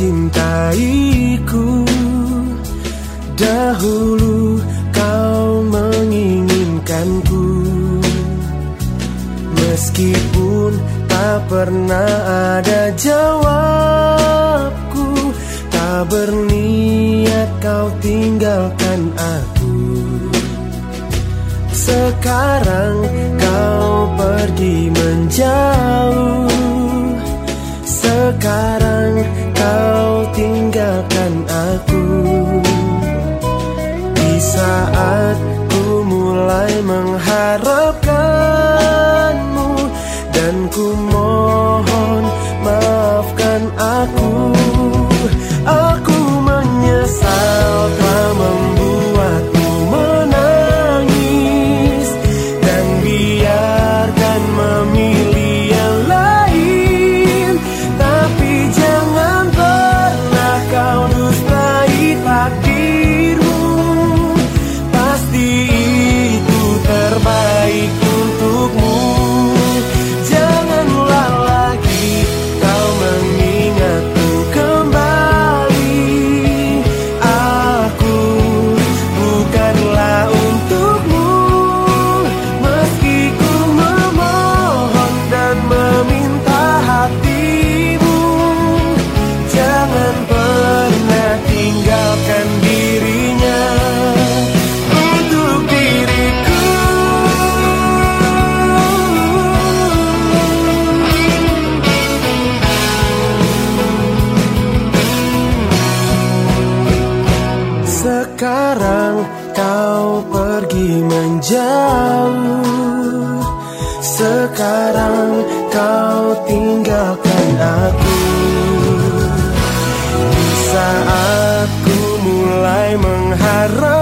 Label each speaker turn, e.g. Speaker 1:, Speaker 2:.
Speaker 1: mencintaiku. Dahulu kau menginginkanku. Meskipun tak pernah ada jawabku Tak berniat kau tinggalkan aku. Sekarang kau pergi menjauh. Sekarang harapkan Sekarang kau pergi menjauh. Sekarang kau tinggalkan aku. Di saat ku mulai mengharap